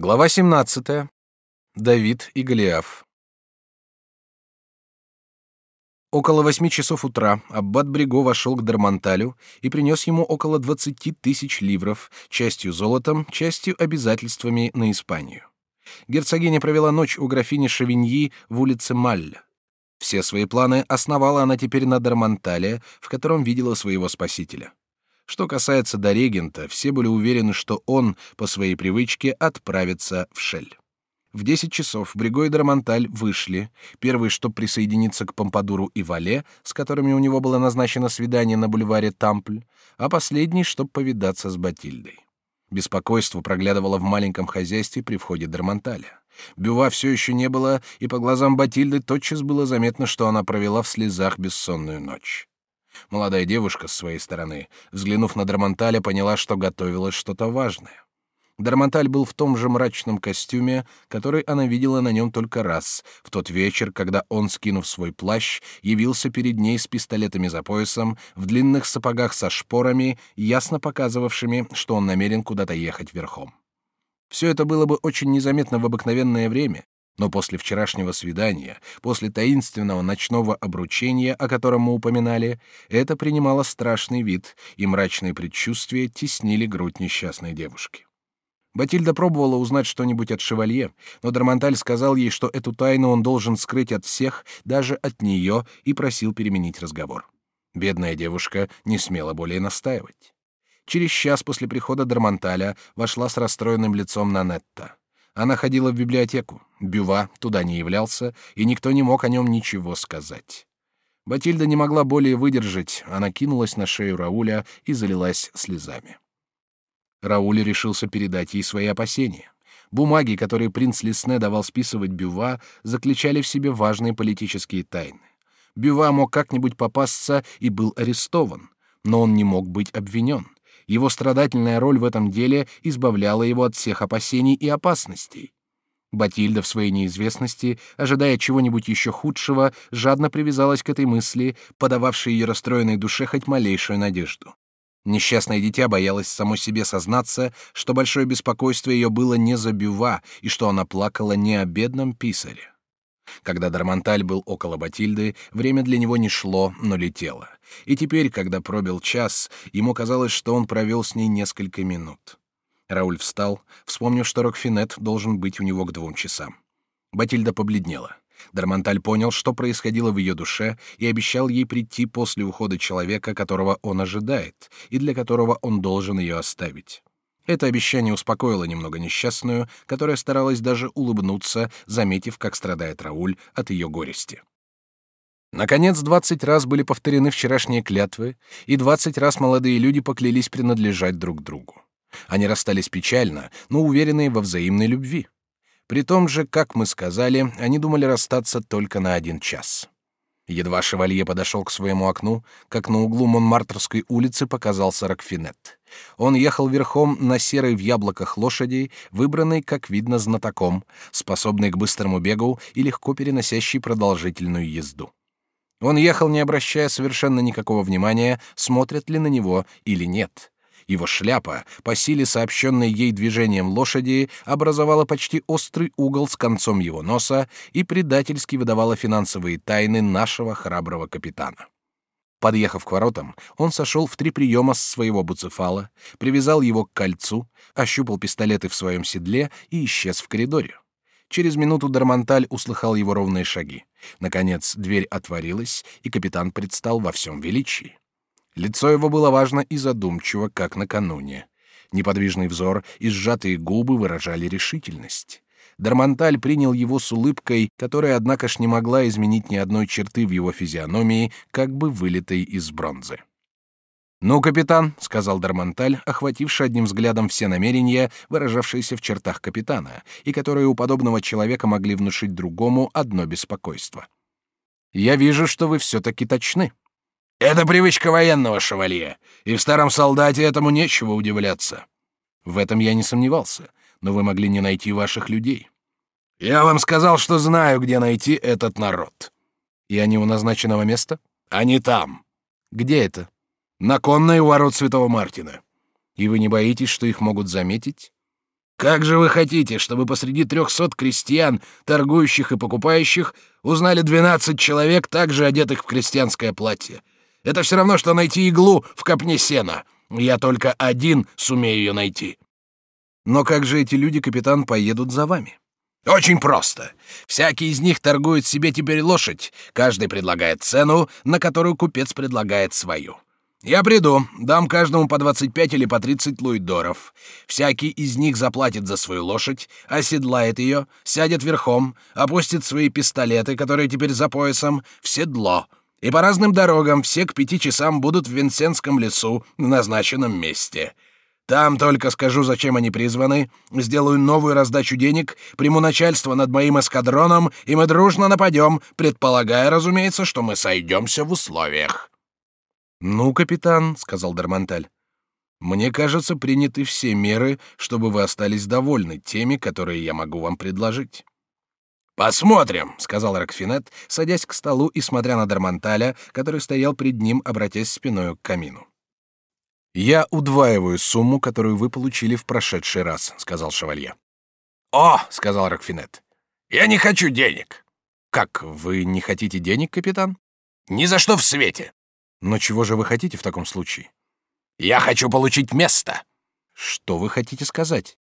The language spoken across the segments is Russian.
Глава 17. Давид и Голиаф. Около восьми часов утра аббат Бриго вошел к Дармонталю и принес ему около двадцати тысяч ливров, частью золотом, частью обязательствами на Испанию. Герцогиня провела ночь у графини Шавиньи в улице Малля. Все свои планы основала она теперь на Дармонтале, в котором видела своего спасителя. Что касается до регента, все были уверены, что он, по своей привычке, отправится в Шель. В десять часов Бриго и Драмонталь вышли, первый, чтобы присоединиться к Помпадуру и Вале, с которыми у него было назначено свидание на бульваре Тампль, а последний, чтобы повидаться с Батильдой. Беспокойство проглядывало в маленьком хозяйстве при входе Драмонталя. Бюва все еще не было, и по глазам Батильды тотчас было заметно, что она провела в слезах бессонную ночь. Молодая девушка с своей стороны, взглянув на Дармонталя, поняла, что готовилось что-то важное. Дармонталь был в том же мрачном костюме, который она видела на нем только раз, в тот вечер, когда он, скинув свой плащ, явился перед ней с пистолетами за поясом, в длинных сапогах со шпорами, ясно показывавшими, что он намерен куда-то ехать верхом. Все это было бы очень незаметно в обыкновенное время, но после вчерашнего свидания, после таинственного ночного обручения, о котором мы упоминали, это принимало страшный вид, и мрачные предчувствия теснили грудь несчастной девушки. Батильда пробовала узнать что-нибудь от шевалье, но Дармонталь сказал ей, что эту тайну он должен скрыть от всех, даже от нее, и просил переменить разговор. Бедная девушка не смела более настаивать. Через час после прихода Дармонталя вошла с расстроенным лицом Нанетта. Она ходила в библиотеку. Бюва туда не являлся, и никто не мог о нем ничего сказать. Батильда не могла более выдержать, она кинулась на шею Рауля и залилась слезами. Рауль решился передать ей свои опасения. Бумаги, которые принц Лесне давал списывать Бюва, заключали в себе важные политические тайны. Бюва мог как-нибудь попасться и был арестован, но он не мог быть обвинен. Его страдательная роль в этом деле избавляла его от всех опасений и опасностей. Батильда в своей неизвестности, ожидая чего-нибудь еще худшего, жадно привязалась к этой мысли, подававшей ее расстроенной душе хоть малейшую надежду. Несчастное дитя боялось само себе сознаться, что большое беспокойство ее было не за Бюва и что она плакала не о бедном писаре. Когда Дармонталь был около Батильды, время для него не шло, но летело. И теперь, когда пробил час, ему казалось, что он провел с ней несколько минут. Рауль встал, вспомнив, что Рокфинет должен быть у него к двум часам. Батильда побледнела. Дармонталь понял, что происходило в ее душе, и обещал ей прийти после ухода человека, которого он ожидает, и для которого он должен ее оставить. Это обещание успокоило немного несчастную, которая старалась даже улыбнуться, заметив, как страдает Рауль от ее горести. Наконец, двадцать раз были повторены вчерашние клятвы, и двадцать раз молодые люди поклялись принадлежать друг другу. Они расстались печально, но уверенные во взаимной любви. При том же, как мы сказали, они думали расстаться только на один час. Едва шевалье подошел к своему окну, как на углу Монмартрской улицы показался Рокфинет. Он ехал верхом на серой в яблоках лошади, выбранной, как видно, знатоком, способной к быстрому бегу и легко переносящей продолжительную езду. Он ехал, не обращая совершенно никакого внимания, смотрят ли на него или нет. Его шляпа, по силе сообщенной ей движением лошади, образовала почти острый угол с концом его носа и предательски выдавала финансовые тайны нашего храброго капитана. Подъехав к воротам, он сошел в три приема с своего буцефала, привязал его к кольцу, ощупал пистолеты в своем седле и исчез в коридоре. Через минуту Дармонталь услыхал его ровные шаги. Наконец дверь отворилась, и капитан предстал во всем величии. Лицо его было важно и задумчиво, как накануне. Неподвижный взор и сжатые губы выражали решительность. Дармонталь принял его с улыбкой, которая, однако ж, не могла изменить ни одной черты в его физиономии, как бы вылитой из бронзы. «Ну, капитан», — сказал Дармонталь, охвативший одним взглядом все намерения, выражавшиеся в чертах капитана, и которые у подобного человека могли внушить другому одно беспокойство. «Я вижу, что вы все-таки точны». Это привычка военного шевалье, и в старом солдате этому нечего удивляться. В этом я не сомневался, но вы могли не найти ваших людей. Я вам сказал, что знаю, где найти этот народ. И они у назначенного места? Они там. Где это? На конной у ворот Святого Мартина. И вы не боитесь, что их могут заметить? Как же вы хотите, чтобы посреди трехсот крестьян, торгующих и покупающих, узнали двенадцать человек, также одетых в крестьянское платье? Это все равно, что найти иглу в копне сена. Я только один сумею ее найти. Но как же эти люди, капитан, поедут за вами? Очень просто. Всякий из них торгует себе теперь лошадь. Каждый предлагает цену, на которую купец предлагает свою. Я приду, дам каждому по 25 или по 30 луидоров. Всякий из них заплатит за свою лошадь, оседлает ее, сядет верхом, опустит свои пистолеты, которые теперь за поясом, в седло. И по разным дорогам все к пяти часам будут в Винсентском лесу в назначенном месте. Там только скажу, зачем они призваны, сделаю новую раздачу денег, приму начальство над моим эскадроном, и мы дружно нападем, предполагая, разумеется, что мы сойдемся в условиях. «Ну, капитан», — сказал Дармонталь, — «мне кажется, приняты все меры, чтобы вы остались довольны теми, которые я могу вам предложить». «Посмотрим», — сказал Рокфинет, садясь к столу и смотря на Дармонталя, который стоял пред ним, обратясь спиной к камину. «Я удваиваю сумму, которую вы получили в прошедший раз», — сказал шевалье. «О», — сказал Рокфинет, — «я не хочу денег». «Как, вы не хотите денег, капитан?» «Ни за что в свете». Но чего же вы хотите в таком случае? Я хочу получить место. Что вы хотите сказать?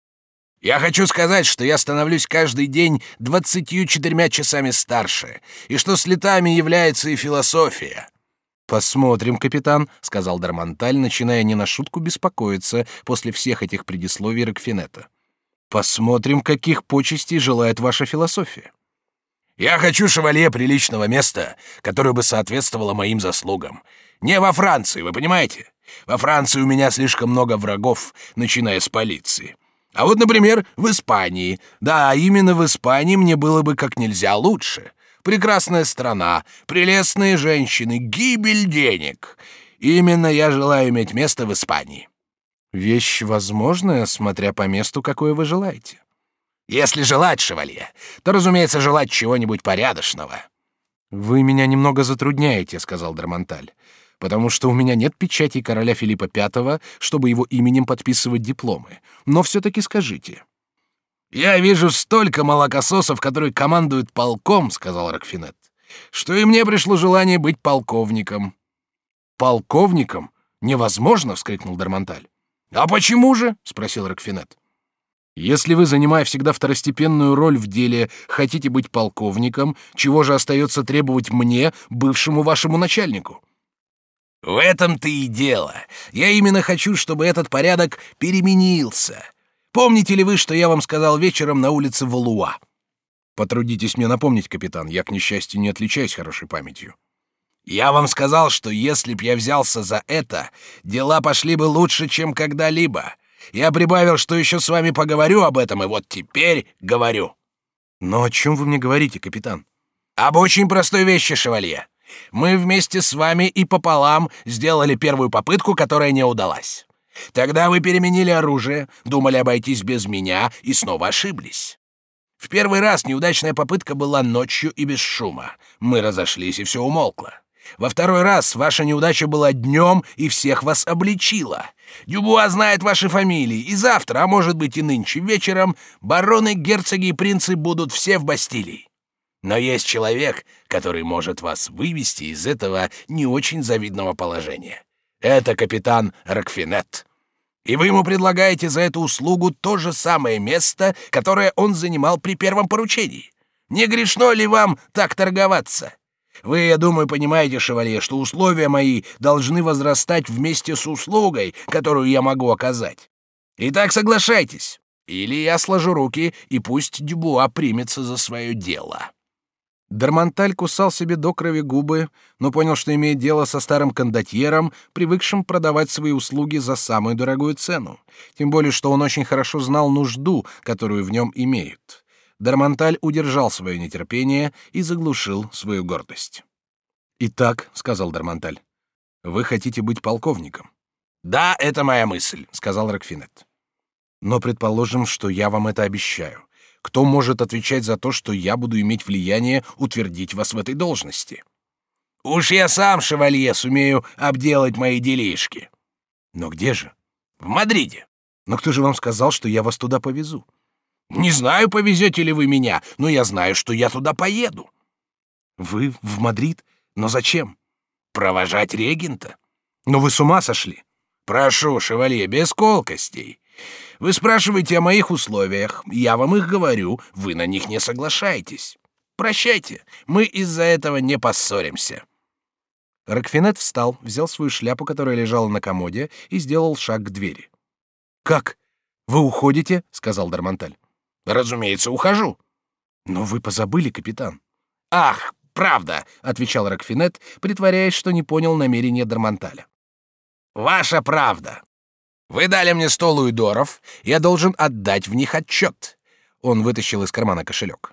Я хочу сказать, что я становлюсь каждый день двадцатью четырьмя часами старше, и что с летами является и философия. Посмотрим, капитан, сказал Дармонталь, начиная не на шутку беспокоиться после всех этих предисловий Рокфинета. Посмотрим, каких почестей желает ваша философия. Я хочу шевалье приличного места, которое бы соответствовало моим заслугам. Не во Франции, вы понимаете? Во Франции у меня слишком много врагов, начиная с полиции. А вот, например, в Испании. Да, именно в Испании мне было бы как нельзя лучше. Прекрасная страна, прелестные женщины, гибель денег. Именно я желаю иметь место в Испании. Вещь возможная, смотря по месту, какое вы желаете. Если желать, шевалье, то, разумеется, желать чего-нибудь порядочного. Вы меня немного затрудняете, сказал Драмонталь, потому что у меня нет печати короля Филиппа V, чтобы его именем подписывать дипломы. Но все-таки скажите. Я вижу столько молокососов, которые командуют полком, сказал Рокфинет, что и мне пришло желание быть полковником. Полковником? Невозможно, вскрикнул Дармонталь. А почему же? спросил Рокфинет. Если вы, занимая всегда второстепенную роль в деле, хотите быть полковником, чего же остается требовать мне, бывшему вашему начальнику? В этом-то и дело. Я именно хочу, чтобы этот порядок переменился. Помните ли вы, что я вам сказал вечером на улице Валуа? Потрудитесь мне напомнить, капитан. Я к несчастью не отличаюсь хорошей памятью. Я вам сказал, что если б я взялся за это, дела пошли бы лучше, чем когда-либо. Я прибавил, что еще с вами поговорю об этом, и вот теперь говорю. Но о чем вы мне говорите, капитан? Об очень простой вещи, шевалье. Мы вместе с вами и пополам сделали первую попытку, которая не удалась. Тогда вы переменили оружие, думали обойтись без меня и снова ошиблись. В первый раз неудачная попытка была ночью и без шума. Мы разошлись, и все умолкло. Во второй раз ваша неудача была днем и всех вас обличила. Дюбуа знает ваши фамилии, и завтра, а может быть и нынче вечером, бароны, герцоги и принцы будут все в Бастилии. Но есть человек, который может вас вывести из этого не очень завидного положения. Это капитан Рокфинет. И вы ему предлагаете за эту услугу то же самое место, которое он занимал при первом поручении. Не грешно ли вам так торговаться? Вы, я думаю, понимаете, шевалье, что условия мои должны возрастать вместе с услугой, которую я могу оказать. Итак, соглашайтесь. Или я сложу руки, и пусть Дюбуа примется за свое дело». Дармонталь кусал себе до крови губы, но понял, что имеет дело со старым кондотьером, привыкшим продавать свои услуги за самую дорогую цену. Тем более, что он очень хорошо знал нужду, которую в нем имеют. Дармонталь удержал свое нетерпение и заглушил свою гордость. «Итак», — сказал Дармонталь, — «вы хотите быть полковником?» «Да, это моя мысль», — сказал Рокфинет. «Но предположим, что я вам это обещаю. Кто может отвечать за то, что я буду иметь влияние утвердить вас в этой должности?» «Уж я сам, шевалье, сумею обделать мои делишки». «Но где же?» «В Мадриде». Но кто же вам сказал, что я вас туда повезу? Не знаю, повезете ли вы меня, но я знаю, что я туда поеду. Вы в Мадрид? Но зачем? Провожать регента. Но вы с ума сошли. Прошу, шевалье, без колкостей. Вы спрашиваете о моих условиях, я вам их говорю, вы на них не соглашаетесь. Прощайте, мы из-за этого не поссоримся. Рокфинет встал, взял свою шляпу, которая лежала на комоде, и сделал шаг к двери. Как? Вы уходите? сказал Дармонталь. Разумеется, ухожу. Но вы позабыли, капитан. Ах, правда, отвечал Рокфинет, притворяясь, что не понял намерения Дармонталя. Ваша правда. Вы дали мне сто луидоров, я должен отдать в них отчет. Он вытащил из кармана кошелек.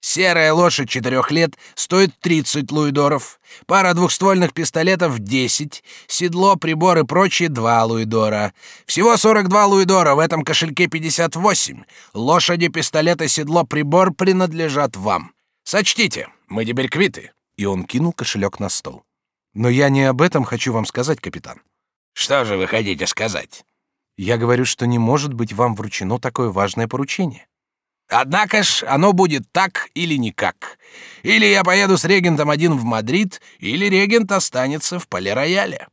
Серая лошадь четырех лет стоит 30 луидоров, пара двухствольных пистолетов — 10, седло, прибор и прочие — 2 луидора. Всего 42 луидора, в этом кошельке 58. Лошади, пистолеты, седло, прибор принадлежат вам. Сочтите, мы теперь квиты. И он кинул кошелек на стол. Но я не об этом хочу вам сказать, капитан. Что же вы хотите сказать? Я говорю, что не может быть вам вручено такое важное поручение. Однако ж, оно будет так или никак. Или я поеду с регентом один в Мадрид, или регент останется в Пале-Рояле.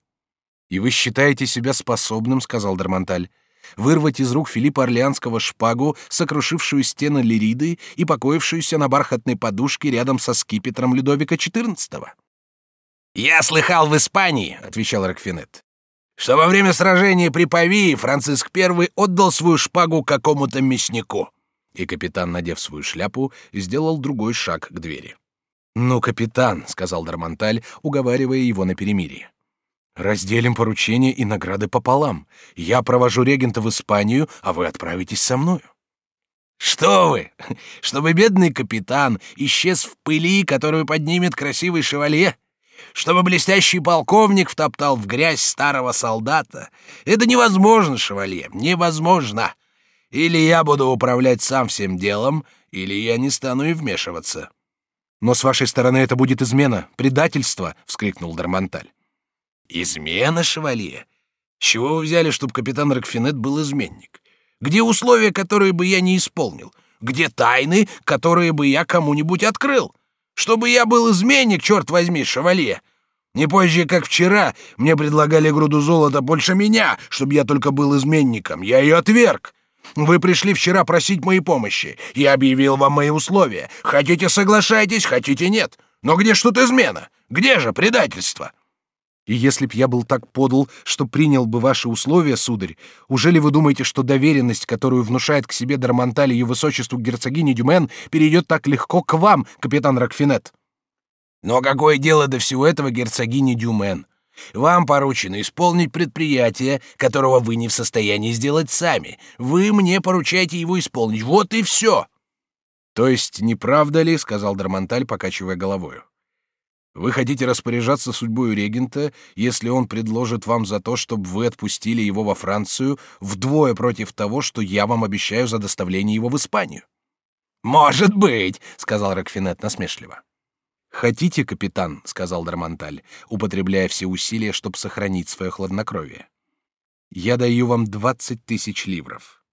И вы считаете себя способным, сказал Дармонталь, вырвать из рук Филиппа Орлеанского шпагу, сокрушившую стены Лириды и покоившуюся на бархатной подушке рядом со скипетром Людовика XIV? Я слыхал в Испании, отвечал Рокфинет, что во время сражения при Павии Франциск I отдал свою шпагу какому-то мяснику. И капитан, надев свою шляпу, сделал другой шаг к двери. «Ну, капитан», — сказал Дармонталь, уговаривая его на перемирие. «Разделим поручения и награды пополам. Я провожу регента в Испанию, а вы отправитесь со мною». «Что вы! Чтобы бедный капитан исчез в пыли, которую поднимет красивый шевалье? Чтобы блестящий полковник втоптал в грязь старого солдата? Это невозможно, шевалье, невозможно!» Или я буду управлять сам всем делом, или я не стану и вмешиваться. Но с вашей стороны это будет измена, предательство, вскрикнул Дармонталь. Измена, шевалье? С чего вы взяли, чтобы капитан Рокфинет был изменник? Где условия, которые бы я не исполнил? Где тайны, которые бы я кому-нибудь открыл? Чтобы я был изменник, черт возьми, шевалье. Не позже, как вчера, мне предлагали груду золота больше меня, чтобы я только был изменником. Я ее отверг. Вы пришли вчера просить моей помощи. Я объявил вам мои условия. Хотите соглашайтесь, хотите нет. Но где ж тут измена? Где же предательство? И если б я был так подл, что принял бы ваши условия, сударь, уже ли вы думаете, что доверенность, которую внушает к себе Дармонталь ее высочеству герцогини Дюмен, перейдет так легко к вам, капитан Рокфинет? Но какое дело до всего этого герцогини Дюмен? Вам поручено исполнить предприятие, которого вы не в состоянии сделать сами. Вы мне поручаете его исполнить. Вот и все. То есть не правда ли, сказал Дармонталь, покачивая головой. Вы хотите распоряжаться судьбой регента, если он предложит вам за то, чтобы вы отпустили его во Францию, вдвое против того, что я вам обещаю за доставление его в Испанию? Может быть, сказал Рокфинет насмешливо. Хотите, капитан, сказал Дармонталь, употребляя все усилия, чтобы сохранить свое хладнокровие. Я даю вам двадцать тысяч ливров.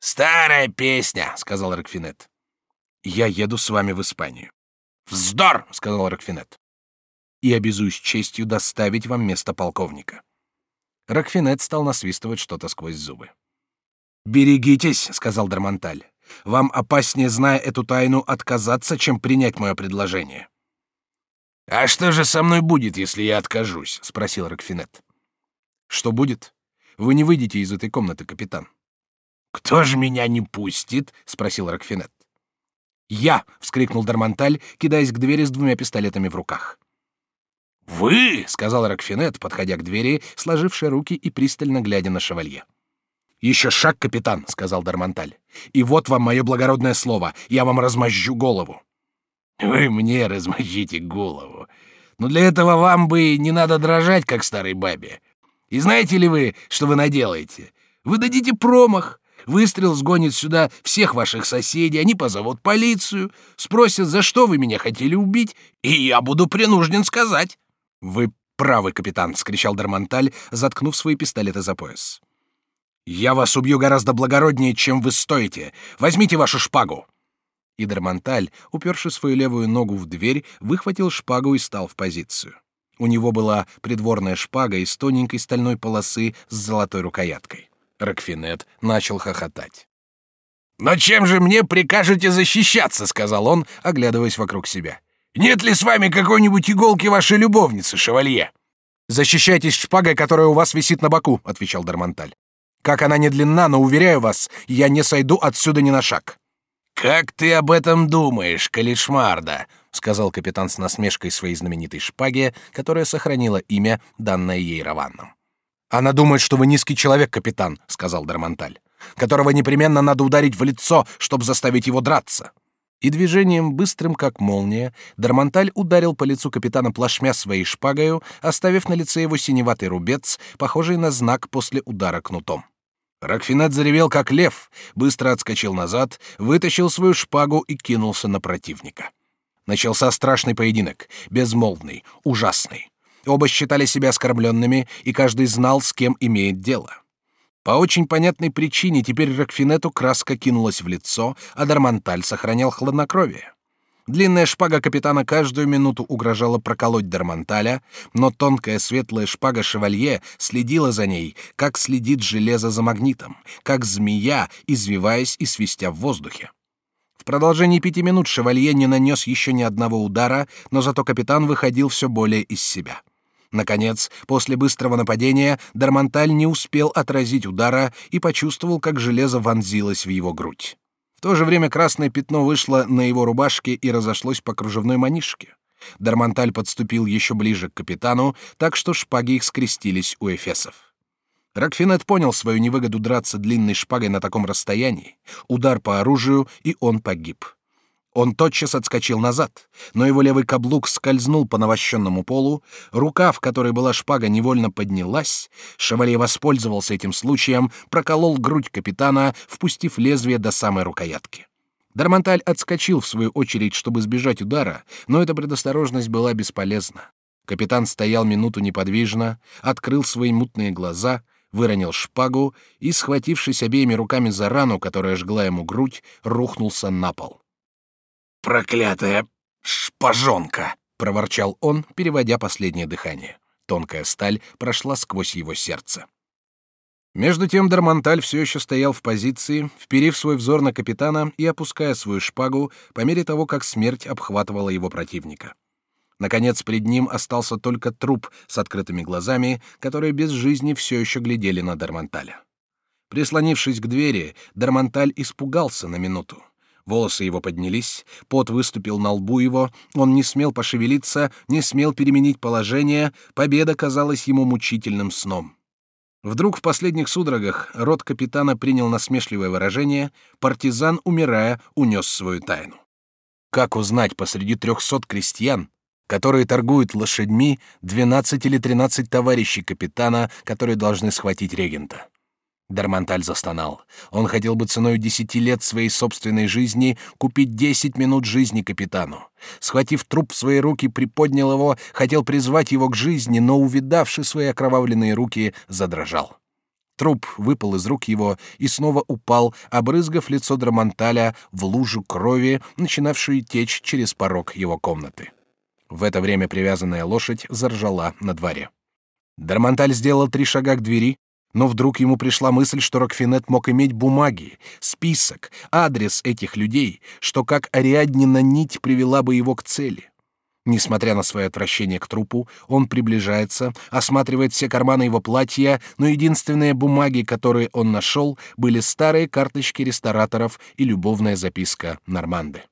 Старая песня, сказал Рокфинет. Я еду с вами в Испанию. Вздор, сказал Рокфинет. И обязуюсь честью доставить вам место полковника. Рокфинет стал насвистывать что-то сквозь зубы. Берегитесь, сказал Дармонталь. Вам опаснее, зная эту тайну, отказаться, чем принять мое предложение. А что же со мной будет, если я откажусь? спросил Рокфинет. Что будет? Вы не выйдете из этой комнаты, капитан. Кто же меня не пустит? спросил Рокфинет. Я! вскрикнул Дармонталь, кидаясь к двери с двумя пистолетами в руках. Вы! сказал Рокфинет, подходя к двери, сложивший руки и пристально глядя на шевалье. Еще шаг, капитан, сказал Дармонталь. И вот вам мое благородное слово. Я вам размозжу голову. Вы мне размозжите голову. Но для этого вам бы не надо дрожать, как старой бабе. И знаете ли вы, что вы наделаете? Вы дадите промах. Выстрел сгонит сюда всех ваших соседей, они позовут полицию, спросят, за что вы меня хотели убить, и я буду принужден сказать. Вы правы, капитан, скричал Дармонталь, заткнув свои пистолеты за пояс. Я вас убью гораздо благороднее, чем вы стоите. Возьмите вашу шпагу. И Дармонталь, уперши свою левую ногу в дверь, выхватил шпагу и стал в позицию. У него была придворная шпага из тоненькой стальной полосы с золотой рукояткой. Рокфинет начал хохотать. «Но чем же мне прикажете защищаться?» — сказал он, оглядываясь вокруг себя. «Нет ли с вами какой-нибудь иголки вашей любовницы, шевалье?» «Защищайтесь шпагой, которая у вас висит на боку», — отвечал Дармонталь. «Как она не длинна, но, уверяю вас, я не сойду отсюда ни на шаг». «Как ты об этом думаешь, Калишмарда?» — сказал капитан с насмешкой своей знаменитой шпаге, которая сохранила имя, данное ей Раванном. «Она думает, что вы низкий человек, капитан», — сказал Дармонталь, «которого непременно надо ударить в лицо, чтобы заставить его драться». И движением, быстрым как молния, Дармонталь ударил по лицу капитана плашмя своей шпагою, оставив на лице его синеватый рубец, похожий на знак после удара кнутом. Рокфинет заревел как лев, быстро отскочил назад, вытащил свою шпагу и кинулся на противника. Начался страшный поединок, безмолвный, ужасный. Оба считали себя оскорбленными, и каждый знал, с кем имеет дело. По очень понятной причине теперь Рокфинету краска кинулась в лицо, а Дармонталь сохранял хладнокровие. Длинная шпага капитана каждую минуту угрожала проколоть Дармонталя, но тонкая светлая шпага шевалье следила за ней, как следит железо за магнитом, как змея, извиваясь и свистя в воздухе. В продолжении пяти минут шевалье не нанес еще ни одного удара, но зато капитан выходил все более из себя. Наконец, после быстрого нападения, Дармонталь не успел отразить удара и почувствовал, как железо вонзилось в его грудь то же время красное пятно вышло на его рубашке и разошлось по кружевной манишке. Дармонталь подступил еще ближе к капитану, так что шпаги их скрестились у эфесов. Рокфинет понял свою невыгоду драться длинной шпагой на таком расстоянии. Удар по оружию, и он погиб. Он тотчас отскочил назад, но его левый каблук скользнул по навощенному полу, рука, в которой была шпага, невольно поднялась, шевалье воспользовался этим случаем, проколол грудь капитана, впустив лезвие до самой рукоятки. Дармонталь отскочил в свою очередь, чтобы избежать удара, но эта предосторожность была бесполезна. Капитан стоял минуту неподвижно, открыл свои мутные глаза, выронил шпагу и, схватившись обеими руками за рану, которая жгла ему грудь, рухнулся на пол. «Проклятая шпажонка!» — проворчал он, переводя последнее дыхание. Тонкая сталь прошла сквозь его сердце. Между тем Дармонталь все еще стоял в позиции, вперив свой взор на капитана и опуская свою шпагу по мере того, как смерть обхватывала его противника. Наконец, пред ним остался только труп с открытыми глазами, которые без жизни все еще глядели на Дармонталя. Прислонившись к двери, Дармонталь испугался на минуту. Волосы его поднялись, пот выступил на лбу его, он не смел пошевелиться, не смел переменить положение, победа казалась ему мучительным сном. Вдруг в последних судорогах рот капитана принял насмешливое выражение, партизан, умирая, унес свою тайну. Как узнать посреди трехсот крестьян, которые торгуют лошадьми, двенадцать или тринадцать товарищей капитана, которые должны схватить регента? Дармонталь застонал. Он хотел бы ценой десяти лет своей собственной жизни купить десять минут жизни капитану. Схватив труп в свои руки, приподнял его, хотел призвать его к жизни, но, увидавши свои окровавленные руки, задрожал. Труп выпал из рук его и снова упал, обрызгав лицо Драмонталя в лужу крови, начинавшую течь через порог его комнаты. В это время привязанная лошадь заржала на дворе. Дармонталь сделал три шага к двери, но вдруг ему пришла мысль, что Рокфинет мог иметь бумаги, список, адрес этих людей, что как Ариаднина нить привела бы его к цели. Несмотря на свое отвращение к трупу, он приближается, осматривает все карманы его платья, но единственные бумаги, которые он нашел, были старые карточки рестораторов и любовная записка Норманды.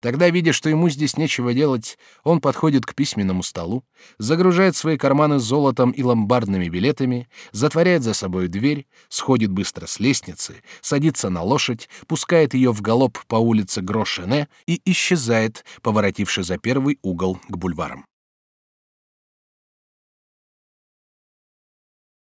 Тогда, видя, что ему здесь нечего делать, он подходит к письменному столу, загружает свои карманы золотом и ломбардными билетами, затворяет за собой дверь, сходит быстро с лестницы, садится на лошадь, пускает ее в галоп по улице Грошене и исчезает, поворотивши за первый угол к бульварам.